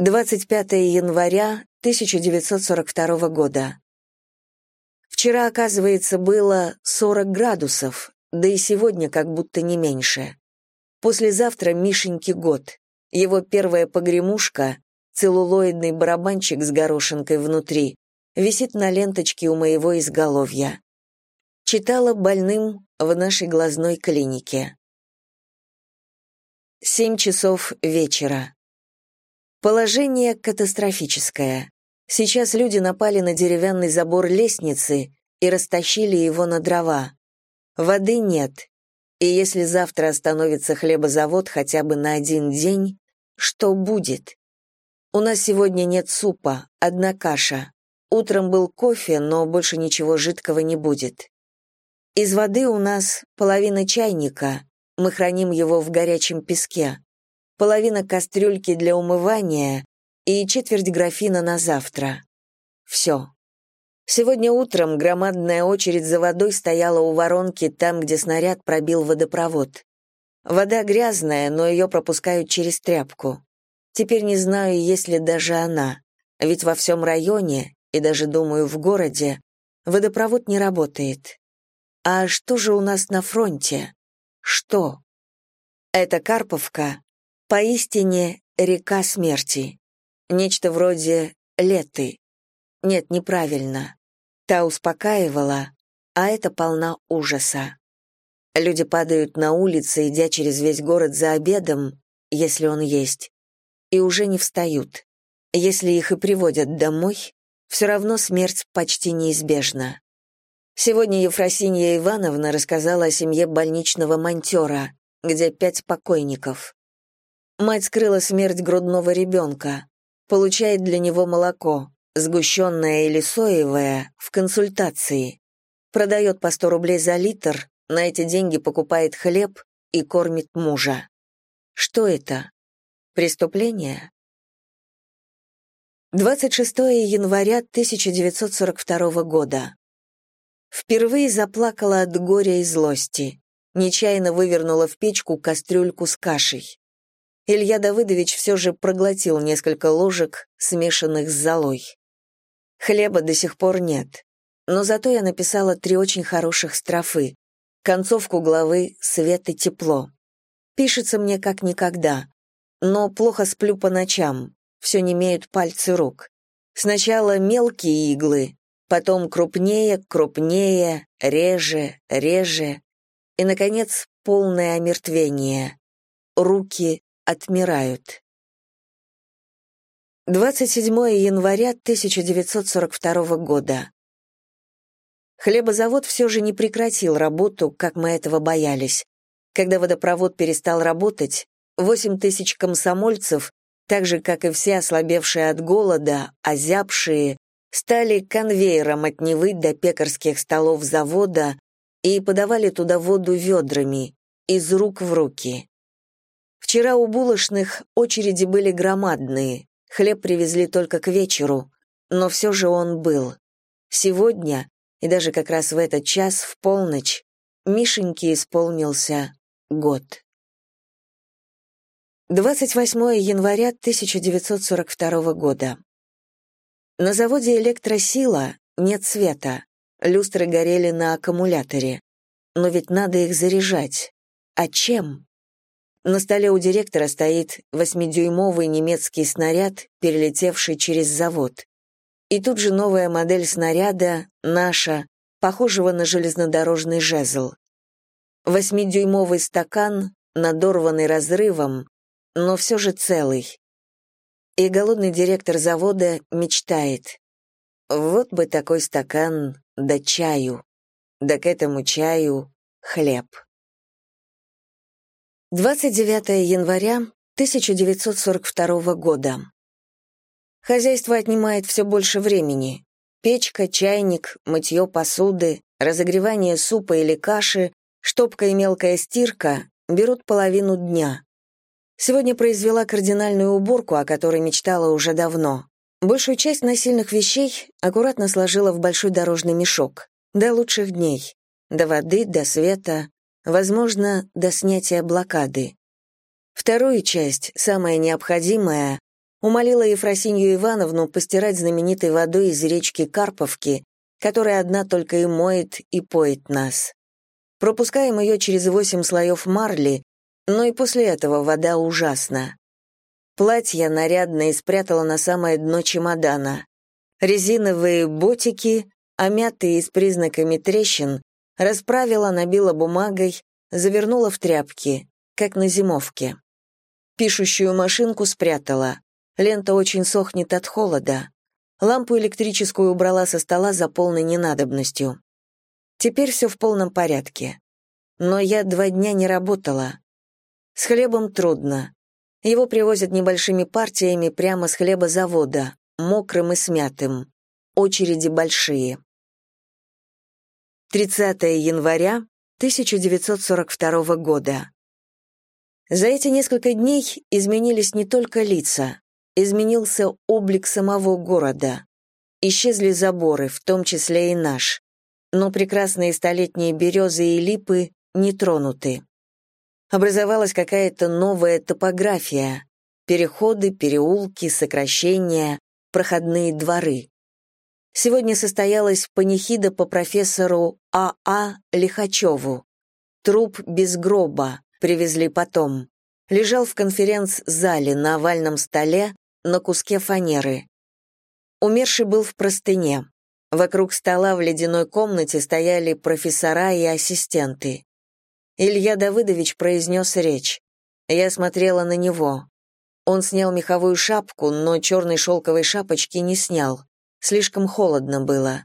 25 января 1942 года. Вчера, оказывается, было 40 градусов, да и сегодня как будто не меньше. Послезавтра Мишеньке год. Его первая погремушка, целлулоидный барабанчик с горошинкой внутри, висит на ленточке у моего изголовья. Читала больным в нашей глазной клинике. Семь часов вечера. Положение катастрофическое. Сейчас люди напали на деревянный забор лестницы и растащили его на дрова. Воды нет. И если завтра остановится хлебозавод хотя бы на один день, что будет? У нас сегодня нет супа, одна каша. Утром был кофе, но больше ничего жидкого не будет. Из воды у нас половина чайника, мы храним его в горячем песке, половина кастрюльки для умывания и четверть графина на завтра. Все. Сегодня утром громадная очередь за водой стояла у воронки там, где снаряд пробил водопровод. Вода грязная, но ее пропускают через тряпку. Теперь не знаю, есть ли даже она, ведь во всем районе, и даже, думаю, в городе, водопровод не работает. А что же у нас на фронте? Что? Это Карповка, поистине река смерти. Нечто вроде Леты. Нет, неправильно. Та успокаивала, а это полна ужаса. Люди падают на улице, идя через весь город за обедом, если он есть, и уже не встают. Если их и приводят домой, все равно смерть почти неизбежна. Сегодня Ефросинья Ивановна рассказала о семье больничного монтера, где пять покойников. Мать скрыла смерть грудного ребенка, получает для него молоко, сгущенное или соевое, в консультации. Продает по 100 рублей за литр, на эти деньги покупает хлеб и кормит мужа. Что это? Преступление? 26 января 1942 года. Впервые заплакала от горя и злости. Нечаянно вывернула в печку кастрюльку с кашей. Илья Давыдович все же проглотил несколько ложек, смешанных с золой. Хлеба до сих пор нет. Но зато я написала три очень хороших строфы. Концовку главы «Свет и тепло». Пишется мне как никогда. Но плохо сплю по ночам, все не имеют пальцы рук. Сначала мелкие иглы, потом крупнее, крупнее, реже, реже, и, наконец, полное омертвение. Руки отмирают. 27 января 1942 года. Хлебозавод все же не прекратил работу, как мы этого боялись. Когда водопровод перестал работать, 8 тысяч комсомольцев, так же, как и все ослабевшие от голода, озябшие, стали конвейером от Невы до пекарских столов завода и подавали туда воду ведрами, из рук в руки. Вчера у булочных очереди были громадные, Хлеб привезли только к вечеру, но все же он был. Сегодня, и даже как раз в этот час, в полночь, Мишеньке исполнился год. 28 января 1942 года. На заводе «Электросила» нет света, люстры горели на аккумуляторе. Но ведь надо их заряжать. А чем? На столе у директора стоит восьмидюймовый немецкий снаряд, перелетевший через завод. И тут же новая модель снаряда, наша, похожего на железнодорожный жезл. Восьмидюймовый стакан, надорванный разрывом, но все же целый. И голодный директор завода мечтает. Вот бы такой стакан да чаю, да к этому чаю хлеб. 29 января 1942 года. Хозяйство отнимает все больше времени. Печка, чайник, мытье посуды, разогревание супа или каши, штопка и мелкая стирка берут половину дня. Сегодня произвела кардинальную уборку, о которой мечтала уже давно. Большую часть насильных вещей аккуратно сложила в большой дорожный мешок. До лучших дней. До воды, до света, возможно, до снятия блокады. Вторую часть, самая необходимая, Умолила Ефросинью Ивановну постирать знаменитой водой из речки Карповки, которая одна только и моет и поет нас. Пропускаем ее через восемь слоев марли, но и после этого вода ужасна. Платье нарядное спрятала на самое дно чемодана. Резиновые ботики, омятые с признаками трещин, расправила, набила бумагой, завернула в тряпки, как на зимовке. Пишущую машинку спрятала. Лента очень сохнет от холода. Лампу электрическую убрала со стола за полной ненадобностью. Теперь все в полном порядке. Но я два дня не работала. С хлебом трудно. Его привозят небольшими партиями прямо с хлебозавода, мокрым и смятым. Очереди большие. 30 января 1942 года. За эти несколько дней изменились не только лица, изменился облик самого города. Исчезли заборы, в том числе и наш. Но прекрасные столетние березы и липы не тронуты. Образовалась какая-то новая топография, переходы, переулки, сокращения, проходные дворы. Сегодня состоялась панихида по профессору А.А. А Лихачеву. Труп без гроба привезли потом. Лежал в конференц-зале на овальном столе на куске фанеры. Умерший был в простыне. Вокруг стола в ледяной комнате стояли профессора и ассистенты. Илья Давыдович произнес речь. Я смотрела на него. Он снял меховую шапку, но черной шелковой шапочки не снял. Слишком холодно было.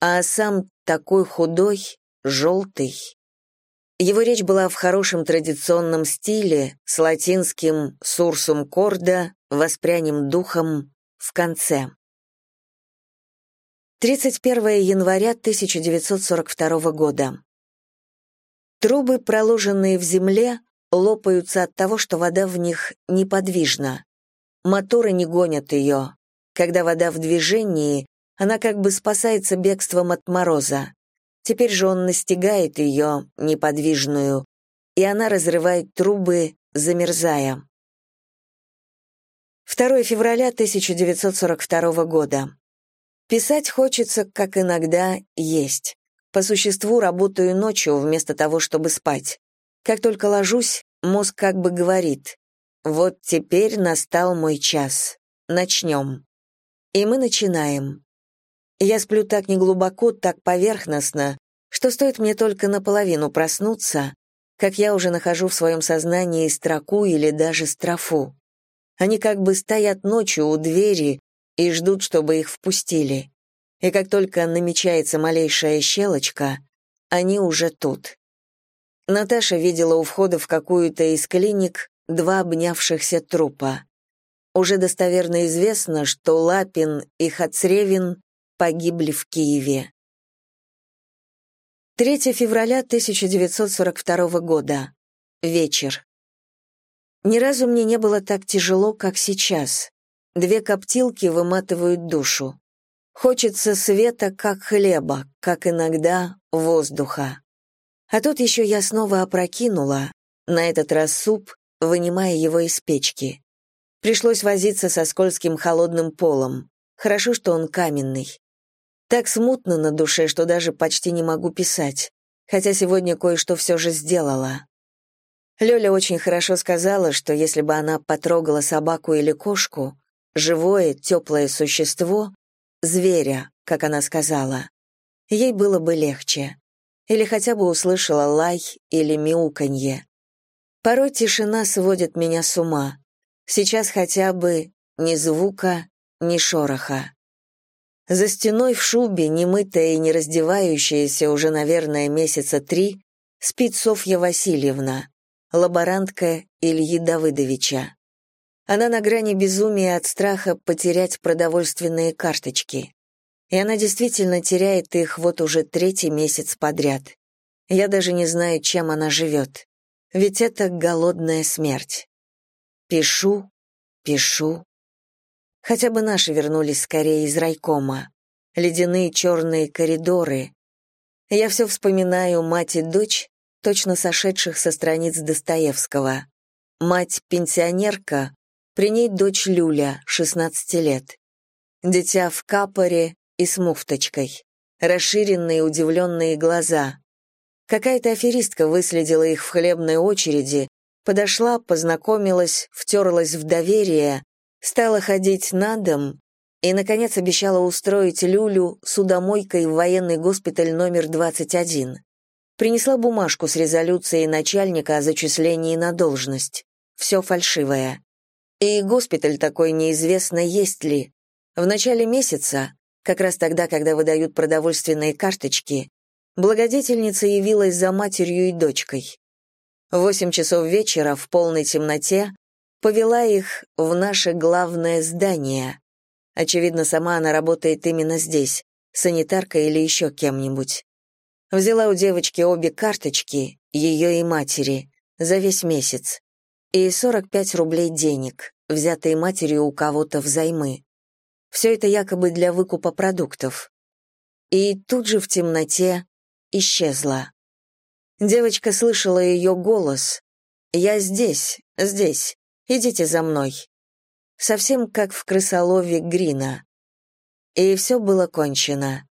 А сам такой худой, желтый. Его речь была в хорошем традиционном стиле, с латинским «сурсум корда», «воспрянем духом» в конце. 31 января 1942 года. Трубы, проложенные в земле, лопаются от того, что вода в них неподвижна. Моторы не гонят ее. Когда вода в движении, она как бы спасается бегством от мороза. Теперь же он настигает ее, неподвижную, и она разрывает трубы, замерзая. 2 февраля 1942 года. Писать хочется, как иногда, есть. По существу работаю ночью вместо того, чтобы спать. Как только ложусь, мозг как бы говорит, «Вот теперь настал мой час. Начнем». И мы начинаем. Я сплю так неглубоко, так поверхностно, что стоит мне только наполовину проснуться, как я уже нахожу в своем сознании строку или даже строфу. Они как бы стоят ночью у двери и ждут, чтобы их впустили. И как только намечается малейшая щелочка, они уже тут. Наташа видела у входа в какую-то из клиник два обнявшихся трупа. Уже достоверно известно, что Лапин и Хацревин погибли в Киеве. 3 февраля 1942 года. Вечер. Ни разу мне не было так тяжело, как сейчас. Две коптилки выматывают душу. Хочется света, как хлеба, как иногда воздуха. А тут еще я снова опрокинула, на этот раз суп, вынимая его из печки. Пришлось возиться со скользким холодным полом. Хорошо, что он каменный. Так смутно на душе, что даже почти не могу писать, хотя сегодня кое-что все же сделала. Лёля очень хорошо сказала, что если бы она потрогала собаку или кошку, живое, теплое существо, зверя, как она сказала, ей было бы легче. Или хотя бы услышала лай или мяуканье. Порой тишина сводит меня с ума. Сейчас хотя бы ни звука, ни шороха. За стеной в шубе, немытая и не раздевающаяся уже, наверное, месяца три, спит Софья Васильевна, лаборантка Ильи Давыдовича. Она на грани безумия от страха потерять продовольственные карточки. И она действительно теряет их вот уже третий месяц подряд. Я даже не знаю, чем она живет. Ведь это голодная смерть. Пишу, пишу. Хотя бы наши вернулись скорее из райкома. Ледяные черные коридоры. Я все вспоминаю мать и дочь, точно сошедших со страниц Достоевского. Мать — пенсионерка, При ней дочь Люля, 16 лет. Дитя в капоре и с муфточкой. Расширенные удивленные глаза. Какая-то аферистка выследила их в хлебной очереди, подошла, познакомилась, втерлась в доверие, стала ходить на дом и, наконец, обещала устроить Люлю судомойкой в военный госпиталь номер 21. Принесла бумажку с резолюцией начальника о зачислении на должность. Все фальшивое. И госпиталь такой неизвестно, есть ли. В начале месяца, как раз тогда, когда выдают продовольственные карточки, благодетельница явилась за матерью и дочкой. Восемь часов вечера в полной темноте повела их в наше главное здание. Очевидно, сама она работает именно здесь, санитаркой или еще кем-нибудь. Взяла у девочки обе карточки, ее и матери, за весь месяц, и 45 рублей денег, взятые матерью у кого-то взаймы. Все это якобы для выкупа продуктов. И тут же в темноте исчезла. Девочка слышала ее голос. «Я здесь, здесь, идите за мной». Совсем как в крысолове Грина. И все было кончено.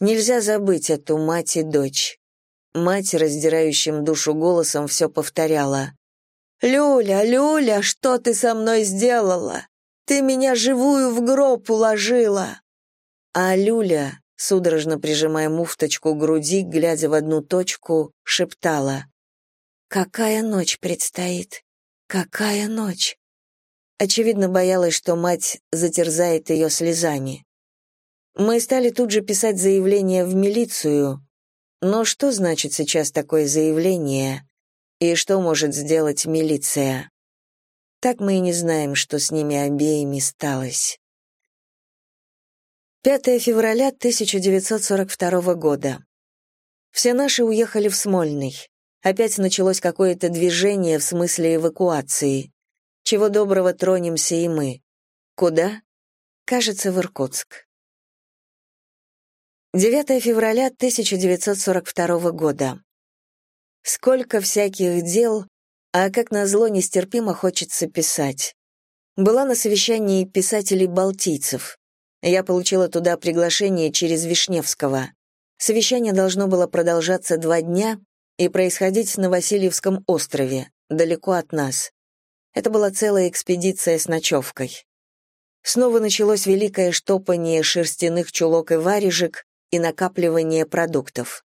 Нельзя забыть эту мать и дочь. Мать, раздирающим душу голосом, все повторяла. «Люля, Люля, что ты со мной сделала? Ты меня живую в гроб уложила!» А Люля, судорожно прижимая муфточку к груди, глядя в одну точку, шептала. «Какая ночь предстоит? Какая ночь?» Очевидно, боялась, что мать затерзает ее слезами. Мы стали тут же писать заявление в милицию, но что значит сейчас такое заявление, и что может сделать милиция? Так мы и не знаем, что с ними обеими сталось. 5 февраля 1942 года. Все наши уехали в Смольный. Опять началось какое-то движение в смысле эвакуации. Чего доброго тронемся и мы. Куда? Кажется, в Иркутск. 9 февраля 1942 года. Сколько всяких дел, а как назло нестерпимо хочется писать. Была на совещании писателей-балтийцев. Я получила туда приглашение через Вишневского. Совещание должно было продолжаться два дня и происходить на Васильевском острове, далеко от нас. Это была целая экспедиция с ночевкой. Снова началось великое штопание шерстяных чулок и варежек и накапливание продуктов.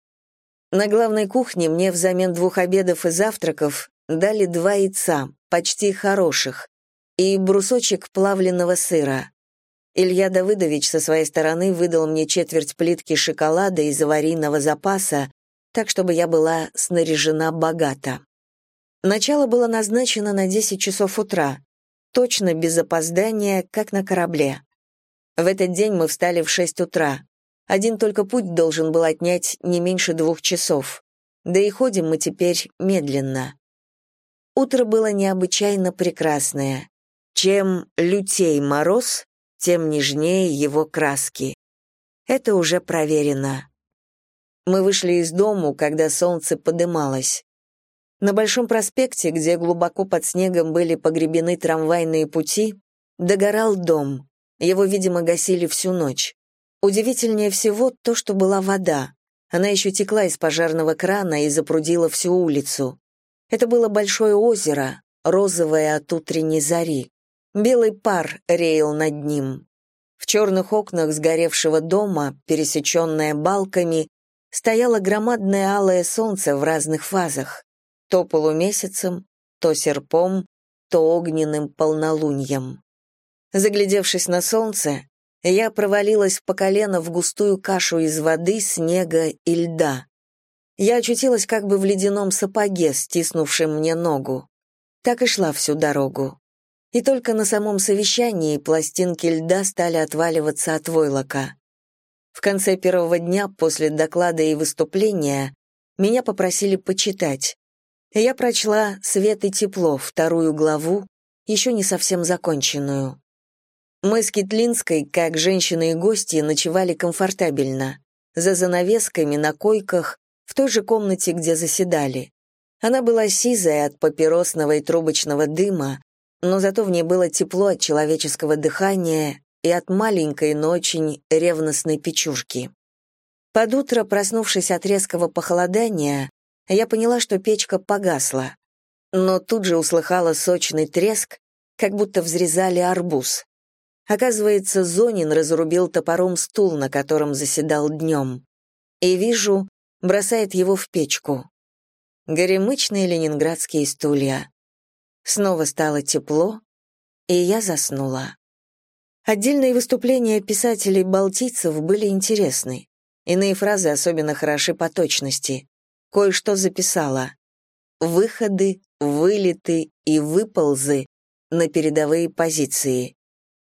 На главной кухне мне взамен двух обедов и завтраков дали два яйца, почти хороших, и брусочек плавленного сыра. Илья Давыдович со своей стороны выдал мне четверть плитки шоколада из аварийного запаса, так чтобы я была снаряжена богато. Начало было назначено на 10 часов утра, точно без опоздания, как на корабле. В этот день мы встали в 6 утра. Один только путь должен был отнять не меньше двух часов. Да и ходим мы теперь медленно. Утро было необычайно прекрасное. Чем лютей мороз, тем нежнее его краски. Это уже проверено. Мы вышли из дому, когда солнце подымалось. На Большом проспекте, где глубоко под снегом были погребены трамвайные пути, догорал дом. Его, видимо, гасили всю ночь. Удивительнее всего то, что была вода. Она еще текла из пожарного крана и запрудила всю улицу. Это было большое озеро, розовое от утренней зари. Белый пар реял над ним. В черных окнах сгоревшего дома, пересеченное балками, стояло громадное алое солнце в разных фазах, то полумесяцем, то серпом, то огненным полнолуньем. Заглядевшись на солнце, я провалилась по колено в густую кашу из воды, снега и льда. Я очутилась как бы в ледяном сапоге, стиснувшем мне ногу. Так и шла всю дорогу и только на самом совещании пластинки льда стали отваливаться от войлока. В конце первого дня после доклада и выступления меня попросили почитать. Я прочла «Свет и тепло», вторую главу, еще не совсем законченную. Мы с Китлинской, как женщины и гости, ночевали комфортабельно, за занавесками, на койках, в той же комнате, где заседали. Она была сизая от папиросного и трубочного дыма, но зато в ней было тепло от человеческого дыхания и от маленькой, но очень ревностной печушки. Под утро, проснувшись от резкого похолодания, я поняла, что печка погасла, но тут же услыхала сочный треск, как будто взрезали арбуз. Оказывается, Зонин разрубил топором стул, на котором заседал днем. И вижу, бросает его в печку. Горемычные ленинградские стулья. Снова стало тепло, и я заснула. Отдельные выступления писателей-балтийцев были интересны. Иные фразы особенно хороши по точности. Кое-что записала. Выходы, вылеты и выползы на передовые позиции.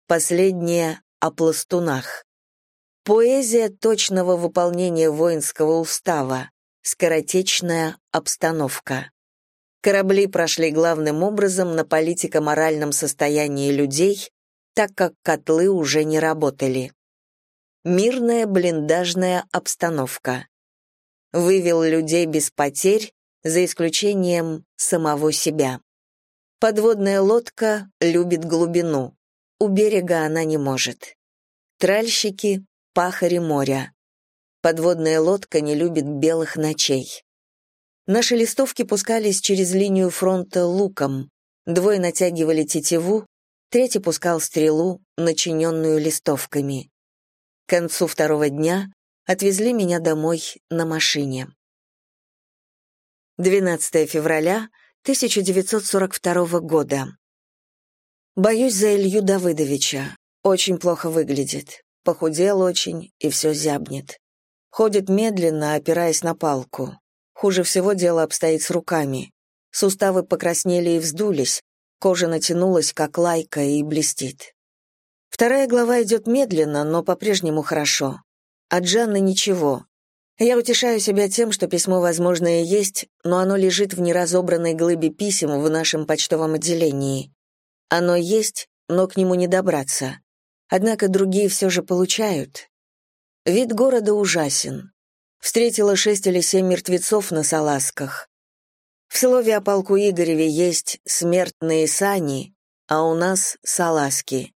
Последнее о пластунах. Поэзия точного выполнения воинского устава. Скоротечная обстановка. Корабли прошли главным образом на политико-моральном состоянии людей, так как котлы уже не работали. Мирная блиндажная обстановка. Вывел людей без потерь, за исключением самого себя. Подводная лодка любит глубину. У берега она не может. Тральщики — пахари моря. Подводная лодка не любит белых ночей. Наши листовки пускались через линию фронта луком. Двое натягивали тетиву, третий пускал стрелу, начиненную листовками. К концу второго дня отвезли меня домой на машине. 12 февраля 1942 года. Боюсь за Илью Давыдовича. Очень плохо выглядит. Похудел очень и все зябнет. Ходит медленно, опираясь на палку. Хуже всего дело обстоит с руками. Суставы покраснели и вздулись, кожа натянулась, как лайка, и блестит. Вторая глава идет медленно, но по-прежнему хорошо. От Жанны ничего. Я утешаю себя тем, что письмо, возможно, и есть, но оно лежит в неразобранной глыбе писем в нашем почтовом отделении. Оно есть, но к нему не добраться. Однако другие все же получают. Вид города ужасен. Встретила шесть или семь мертвецов на салазках. В слове о полку Игореве есть смертные сани, а у нас салазки.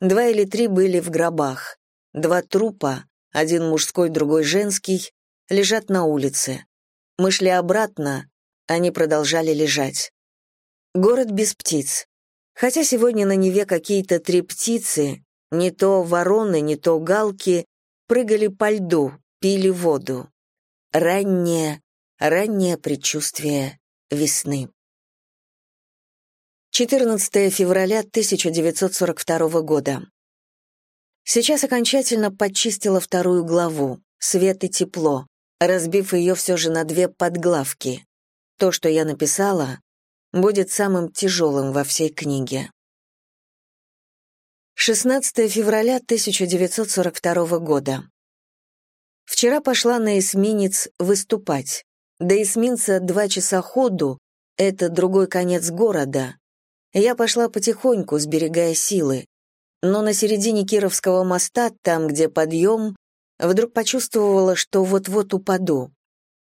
Два или три были в гробах. Два трупа, один мужской, другой женский, лежат на улице. Мы шли обратно, они продолжали лежать. Город без птиц. Хотя сегодня на Неве какие-то три птицы, не то вороны, не то галки, прыгали по льду, пили воду. Раннее, раннее предчувствие весны. 14 февраля 1942 года. Сейчас окончательно подчистила вторую главу «Свет и тепло», разбив ее все же на две подглавки. То, что я написала, будет самым тяжелым во всей книге. 16 февраля 1942 года. Вчера пошла на эсминец выступать. До эсминца два часа ходу, это другой конец города, я пошла потихоньку, сберегая силы. Но на середине Кировского моста, там, где подъем, вдруг почувствовала, что вот-вот упаду.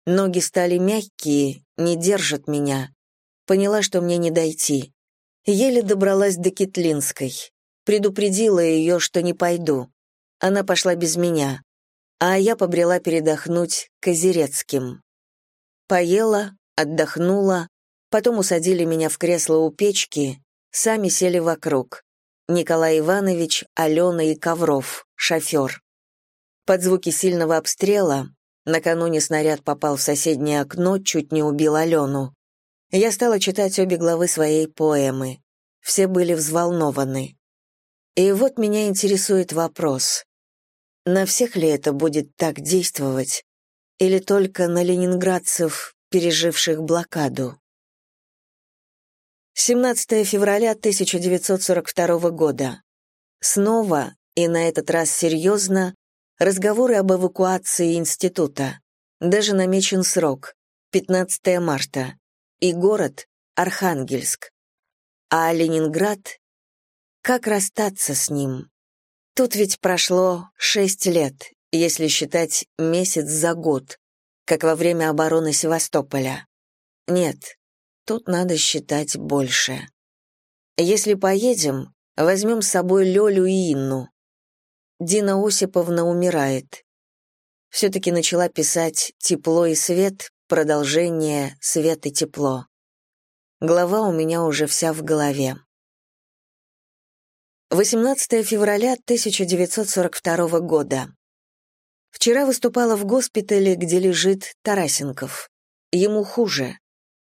Ноги стали мягкие, не держат меня. Поняла, что мне не дойти. Еле добралась до Китлинской. Предупредила ее, что не пойду. Она пошла без меня. А я побрела передохнуть к Озерецким. Поела, отдохнула, Потом усадили меня в кресло у печки, сами сели вокруг. Николай Иванович, Алена и Ковров, шофер. Под звуки сильного обстрела, накануне снаряд попал в соседнее окно, чуть не убил Алену. Я стала читать обе главы своей поэмы. Все были взволнованы. И вот меня интересует вопрос. На всех ли это будет так действовать? Или только на ленинградцев, переживших блокаду? 17 февраля 1942 года. Снова, и на этот раз серьезно, разговоры об эвакуации института. Даже намечен срок — 15 марта. И город — Архангельск. А Ленинград? Как расстаться с ним? Тут ведь прошло шесть лет, если считать месяц за год, как во время обороны Севастополя. Нет, Тут надо считать больше. Если поедем, возьмем с собой Лёлю и Инну. Дина Осиповна умирает. Все-таки начала писать «Тепло и свет», продолжение «Свет и тепло». Глава у меня уже вся в голове. 18 февраля 1942 года. Вчера выступала в госпитале, где лежит Тарасенков. Ему хуже.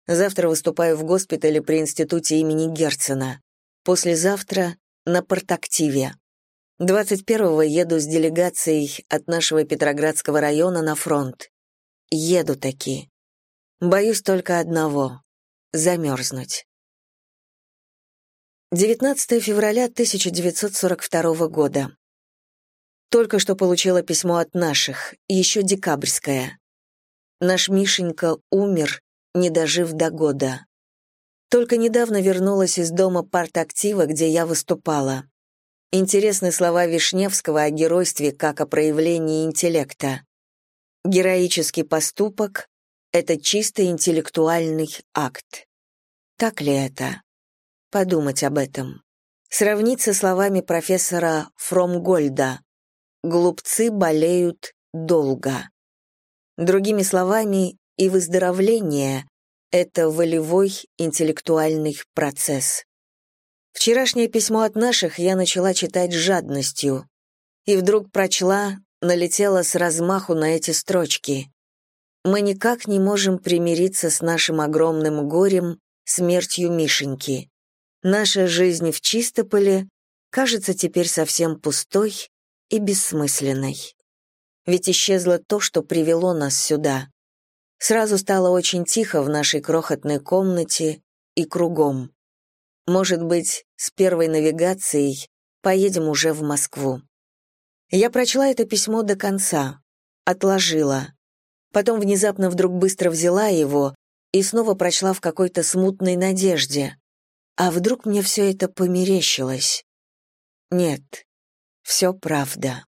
Завтра выступаю в госпитале при институте имени Герцена. Послезавтра на Портактиве. 21-го еду с делегацией от нашего Петроградского района на фронт. Еду таки. Боюсь только одного замерзнуть. 19 февраля 1942 года. Только что получила письмо от наших, еще декабрьское. Наш Мишенька умер, не дожив до года. Только недавно вернулась из дома партактива, где я выступала. Интересны слова Вишневского о геройстве как о проявлении интеллекта. Героический поступок это чисто интеллектуальный акт. Так ли это? Подумать об этом. Сравнить со словами профессора Фромгольда «Глупцы болеют долго». Другими словами, и выздоровление — это волевой интеллектуальный процесс. Вчерашнее письмо от наших я начала читать с жадностью, и вдруг прочла, налетела с размаху на эти строчки. Мы никак не можем примириться с нашим огромным горем, смертью Мишеньки. Наша жизнь в Чистополе кажется теперь совсем пустой и бессмысленной. Ведь исчезло то, что привело нас сюда. Сразу стало очень тихо в нашей крохотной комнате и кругом. Может быть, с первой навигацией поедем уже в Москву. Я прочла это письмо до конца, отложила. Потом внезапно вдруг быстро взяла его и снова прочла в какой-то смутной надежде. А вдруг мне все это померещилось? Нет, все правда.